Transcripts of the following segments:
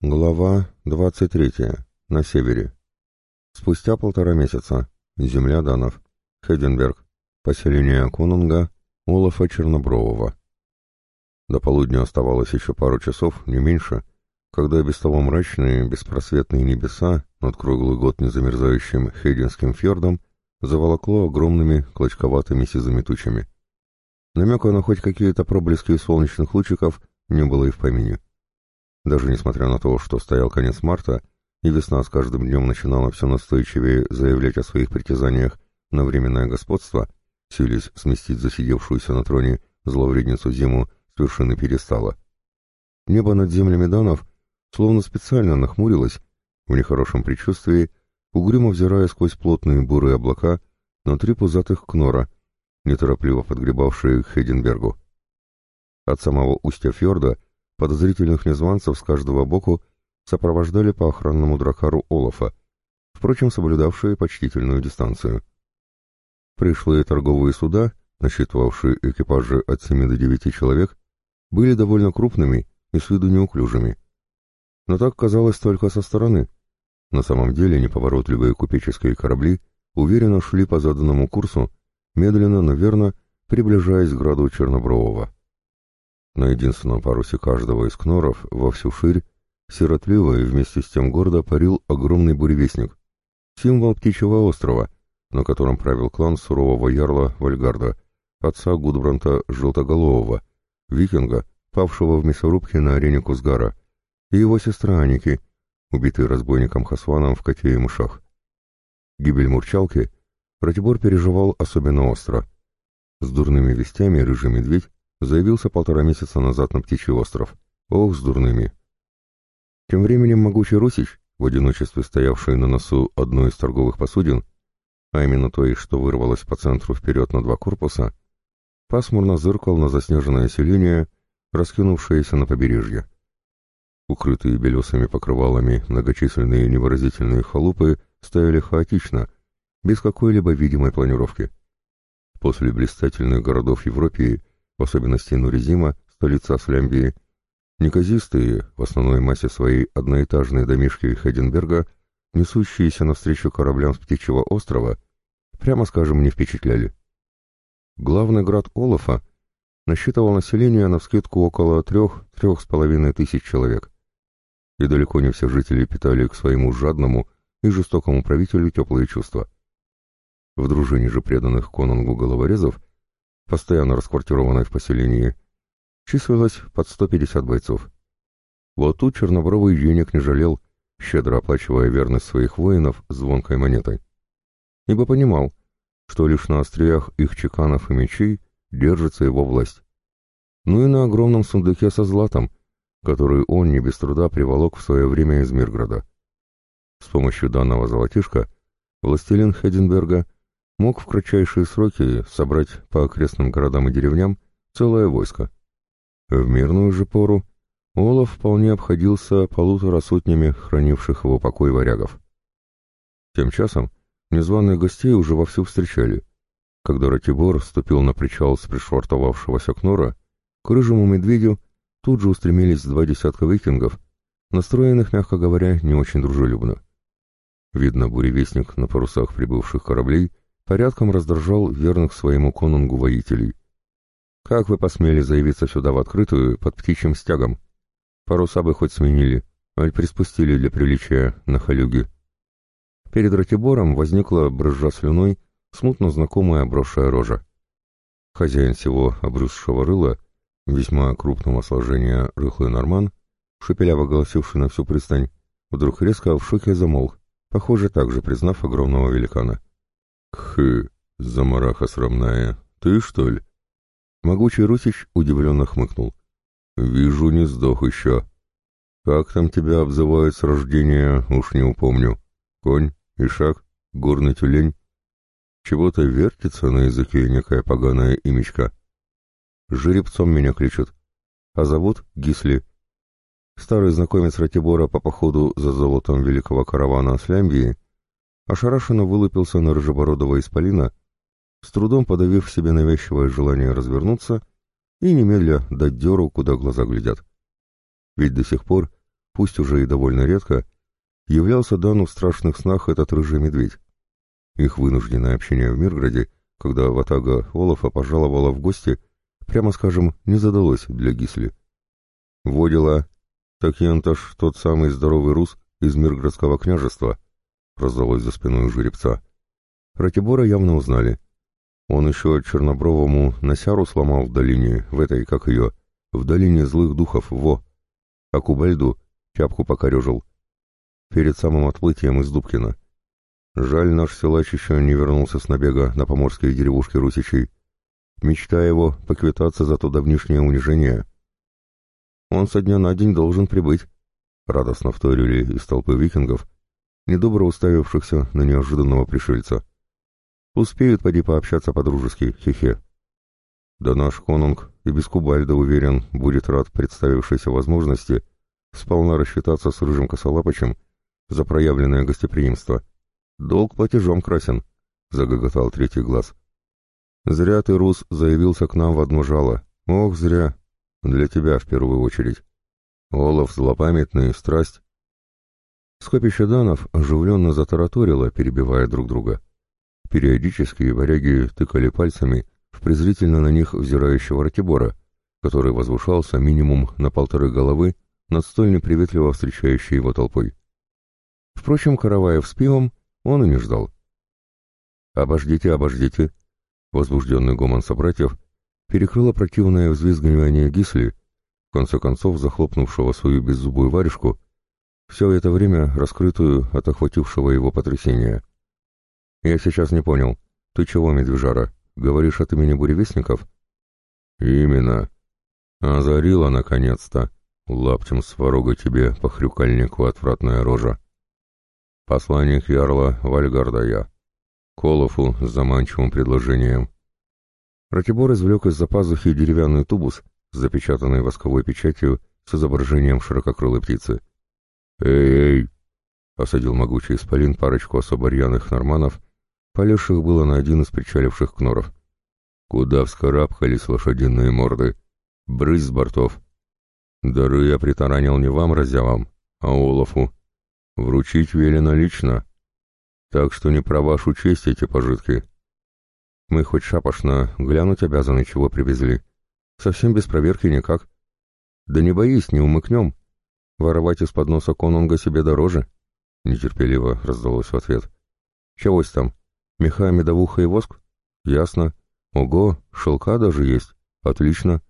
Глава 23. На севере. Спустя полтора месяца. Земля Данов. Хеденберг. Поселение Конунга. Олафа Чернобрового. До полудня оставалось еще пару часов, не меньше, когда без того мрачные, беспросветные небеса над круглый год незамерзающим Хейденским фьордом заволокло огромными клочковатыми сизыми тучами. Намека на хоть какие-то проблески солнечных лучиков не было и в помине. Даже несмотря на то, что стоял конец марта, и весна с каждым днем начинала все настойчивее заявлять о своих притязаниях на временное господство, сились сместить засидевшуюся на троне зловредницу зиму с вершины перестала. Небо над землями Данов словно специально нахмурилось, в нехорошем предчувствии, угрюмо взирая сквозь плотные бурые облака на три пузатых кнора, неторопливо подгребавшие к Хеденбергу. От самого устья фьорда Подозрительных незванцев с каждого боку сопровождали по охранному дракару Олафа, впрочем, соблюдавшие почтительную дистанцию. Пришлые торговые суда, насчитывавшие экипажи от 7 до 9 человек, были довольно крупными и с виду неуклюжими. Но так казалось только со стороны. На самом деле неповоротливые купеческие корабли уверенно шли по заданному курсу, медленно, но верно, приближаясь к граду Чернобрового. На единственном парусе каждого из кноров во всю ширь сиротливо и вместе с тем гордо парил огромный буревестник, символ птичьего острова, на котором правил клан сурового ярла Вальгарда, отца Гудбранта Желтоголового, викинга, павшего в мясорубке на арене Кузгара, и его сестра Аники, убитой разбойником Хасваном в коте и мышах. Гибель Мурчалки Ратибор переживал особенно остро. С дурными вестями рыжий медведь заявился полтора месяца назад на Птичий остров. Ох, с дурными. Тем временем могучий Русич, в одиночестве стоявший на носу одной из торговых посудин, а именно той, что вырвалась по центру вперед на два корпуса, пасмурно зыркал на заснеженное селение, раскинувшееся на побережье. Укрытые белесыми покрывалами многочисленные невыразительные халупы стояли хаотично, без какой-либо видимой планировки. После блистательных городов Европы в особенности Нуризима, столица Слямбии, неказистые, в основной массе своей одноэтажные домишки Хеденберга, несущиеся навстречу кораблям с Птичьего острова, прямо скажем, не впечатляли. Главный град Олафа насчитывал население навскидку около трех-трех с половиной тысяч человек. И далеко не все жители питали к своему жадному и жестокому правителю теплые чувства. В дружине же преданных конунгу головорезов постоянно расквартированной в поселении, числилось под 150 бойцов. Вот тут Чернобровый денег не жалел, щедро оплачивая верность своих воинов звонкой монетой. Ибо понимал, что лишь на остриях их чеканов и мечей держится его власть. Ну и на огромном сундуке со златом, который он не без труда приволок в свое время из Мирграда. С помощью данного золотишка властелин Хеденберга – мог в кратчайшие сроки собрать по окрестным городам и деревням целое войско. В мирную же пору Олаф вполне обходился полутора сотнями хранивших его покой варягов. Тем часом незваных гостей уже вовсю встречали. Когда Ратибор ступил на причал с пришвартовавшегося Кнора, к рыжему медведю тут же устремились два десятка викингов, настроенных, мягко говоря, не очень дружелюбно. Видно, буревестник на парусах прибывших кораблей порядком раздражал верных своему конунгу воителей. «Как вы посмели заявиться сюда в открытую под птичьим стягом? Паруса бы хоть сменили, аль приспустили для приличия на халюге». Перед Ратибором возникла, брызжа слюной, смутно знакомая обросшая рожа. Хозяин всего обрюзшего рыла, весьма крупного сложения рыхлый норман, шепеляво голосивший на всю пристань, вдруг резко в шоке замолк, похоже, также признав огромного великана. «Кхы, замараха срамная, ты, что ли?» Могучий Русич удивленно хмыкнул. «Вижу, не сдох еще. Как там тебя обзывают с рождения, уж не упомню. Конь, ишак, горный тюлень. Чего-то вертится на языке некая поганая имечка. Жеребцом меня кличут. А зовут Гисли. Старый знакомец Ратибора по походу за золотом великого каравана Слямбии ошарашенно вылупился на рыжебородого исполина, с трудом подавив себе навязчивое желание развернуться и немедля дать дёру, куда глаза глядят. Ведь до сих пор пусть уже и довольно редко, являлся Дану в страшных снах этот рыжий медведь. Их вынужденное общение в Мирграде, когда Ватага Олафа пожаловала в гости, прямо скажем, не задалось для Гисли. «Водила, так Янташ тот самый здоровый рус из Мирградского княжества», раздалось за спиной жеребца. Ратибора явно узнали. Он еще Чернобровому Насяру сломал в долине, в этой, как ее, в долине злых духов, во. А Кубальду тяпку покорежил. Перед самым отплытием из Дубкина. Жаль, наш силач еще не вернулся с набега на поморские деревушки русичей. Мечта его поквитаться за то давнишнее унижение. Он со дня на день должен прибыть, — радостно вторили из толпы викингов, недобро уставившихся на неожиданного пришельца. Успеют поди пообщаться по-дружески, хе-хе. Да наш конунг и без Кубальда, уверен, будет рад представившейся возможности сполна рассчитаться с рыжим косолапочем за проявленное гостеприимство. Долг платежом красен, — загоготал третий глаз. Зря ты, Рус, заявился к нам в одно жало. Ох, зря. Для тебя в первую очередь. Олаф злопамятный, страсть. Скопище данов оживленно затараторило, перебивая друг друга. Периодически варяги тыкали пальцами в презрительно на них взирающего Ратибора, который возвышался минимум на полторы головы над столь неприветливо встречающей его толпой. Впрочем, Караваев с пивом он и не ждал. «Обождите, обождите!» Возбужденный гомон собратьев перекрыло противное взвизгивание Гисли, в конце концов захлопнувшего свою беззубую варежку, все это время раскрытую от охватившего его потрясения. «Я сейчас не понял. Ты чего, медвежара, говоришь от имени буревестников?» «Именно. Озарила, наконец-то. Лаптем сварога тебе, похрюкальнику, отвратная рожа. Посланник Ярла Вальгарда я. Колофу с заманчивым предложением». Ратибор извлек из-за пазухи деревянный тубус, запечатанный восковой печатью с изображением ширококрылой птицы. «Эй-эй!» — осадил могучий исполин парочку особо рьяных норманов, полезших было на один из причаливших кноров. «Куда вскарабкались лошадиные морды? Брысь с бортов!» «Дары я притаранил не вам, разявам, а Олафу. Вручить велено лично. Так что не про вашу честь эти пожитки. Мы хоть шапошно глянуть обязаны, чего привезли. Совсем без проверки никак. Да не боись, не умыкнем. Воровать из-под носа конунга себе дороже. Нетерпеливо раздалось в ответ. Чегось там? Меха, медовуха и воск? Ясно. Ого, шелка даже есть. Отлично.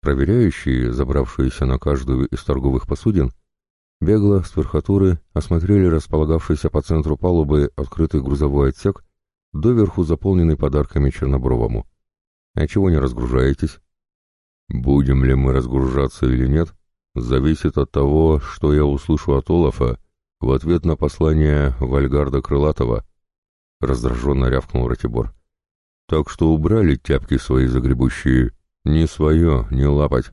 Проверяющие, забравшиеся на каждую из торговых посудин, бегло с верхотуры осмотрели располагавшийся по центру палубы открытый грузовой отсек доверху заполненный подарками Чернобровому. А чего не разгружаетесь? Будем ли мы разгружаться или нет, зависит от того, что я услышу от Олафа в ответ на послание Вальгарда Крылатова, раздраженно рявкнул Ратибор. Так что убрали тяпки свои загребущие, не свое, не лапать.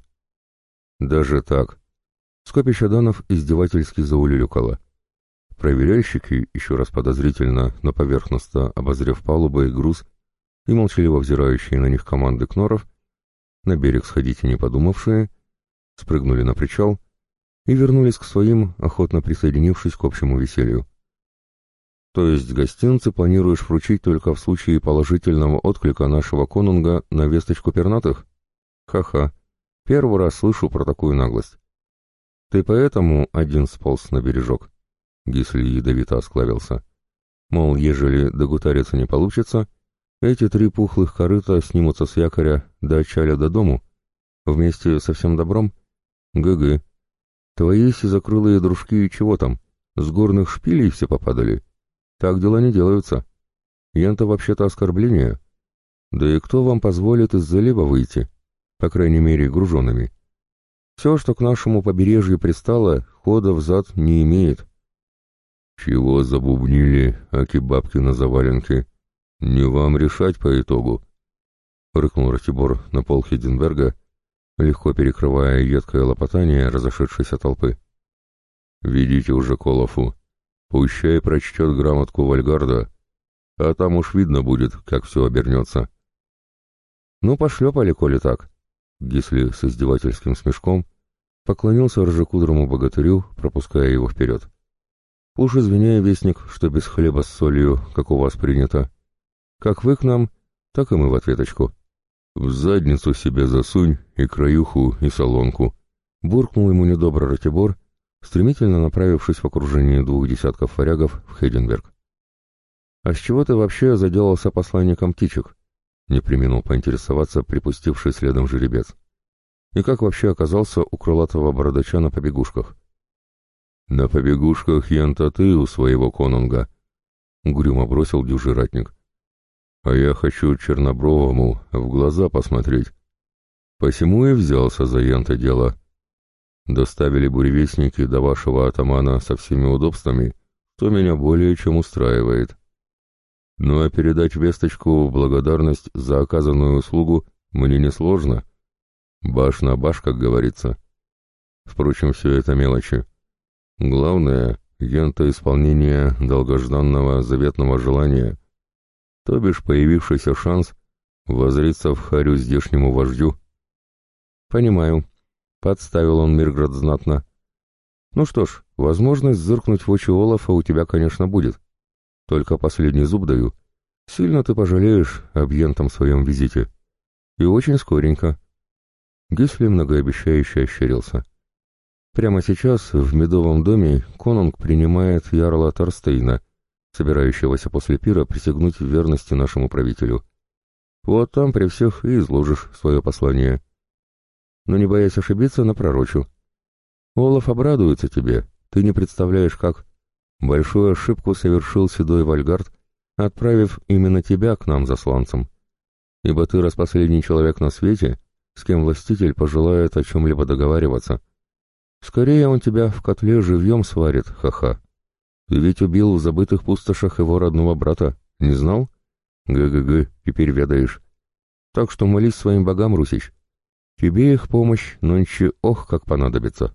Даже так. Скопище Данов издевательски заулюлюкало. Проверяльщики, еще раз подозрительно, но поверхностно обозрев палубы и груз, и молчаливо взирающие на них команды кноров, на берег сходить не подумавшие, спрыгнули на причал и вернулись к своим, охотно присоединившись к общему веселью. То есть гостинцы планируешь вручить только в случае положительного отклика нашего конунга на весточку пернатых? Ха-ха, первый раз слышу про такую наглость. Ты поэтому один сполз на бережок? Гисли ядовито осклавился. Мол, ежели догутариться не получится, эти три пухлых корыта снимутся с якоря до отчаля до дому, вместе со всем добром. ГГ. Твои сизокрылые дружки чего там, с горных шпилей все попадали? Так дела не делаются. Ян-то вообще-то оскорбление. Да и кто вам позволит из залива выйти? По крайней мере, груженными. Все, что к нашему побережью пристало, хода взад не имеет. «Чего забубнили, аки-бабки на заваленке? Не вам решать по итогу!» Рыкнул Ратибор на пол Хиденберга, легко перекрывая едкое лопотание разошедшейся толпы. «Ведите уже Колофу, пущай прочтет грамотку Вальгарда, а там уж видно будет, как все обернется». «Ну, пошлепали, коли так», — Гисли с издевательским смешком Поклонился рыжекудрому богатырю, пропуская его вперед. Уж извиняй, вестник, что без хлеба с солью, как у вас принято. Как вы к нам, так и мы в ответочку. В задницу себе засунь и краюху, и солонку. Буркнул ему недобро Ратибор, стремительно направившись в окружении двух десятков варягов в Хейденберг. «А с чего ты вообще заделался посланником птичек?» — не применил поинтересоваться припустивший следом жеребец. «И как вообще оказался у крылатого бородача на побегушках?» «На побегушках янта ты у своего конунга», — угрюмо бросил дюжий ратник. «А я хочу Чернобровому в глаза посмотреть. Посему и взялся за янта дело. Доставили буревестники до вашего атамана со всеми удобствами, что меня более чем устраивает. Ну а передать весточку в благодарность за оказанную услугу мне несложно. Баш на баш, как говорится. Впрочем, все это мелочи. Главное — ента исполнения долгожданного заветного желания, то бишь появившийся шанс возриться в харю здешнему вождю. Понимаю. Подставил он Мирград знатно. Ну что ж, возможность зыркнуть в очи Олафа у тебя, конечно, будет. Только последний зуб даю. Сильно ты пожалеешь об ентом своем визите. И очень скоренько. Гисли многообещающе ощерился. Прямо сейчас в Медовом доме конунг принимает ярла Торстейна, собирающегося после пира присягнуть в верности нашему правителю. Вот там при всех и изложишь свое послание. Но не боясь ошибиться, напророчу. Олаф обрадуется тебе, ты не представляешь как. Большую ошибку совершил седой Вальгард, отправив именно тебя к нам засланцем. Ибо ты раз последний человек на свете, с кем властитель пожелает о чем-либо договариваться. Скорее он тебя в котле живьем сварит, ха-ха. Ведь убил в забытых пустошах его родного брата, не знал? Г-г-г, теперь ведаешь. Так что молись своим богам, Русич. Тебе их помощь нонче ох как понадобится.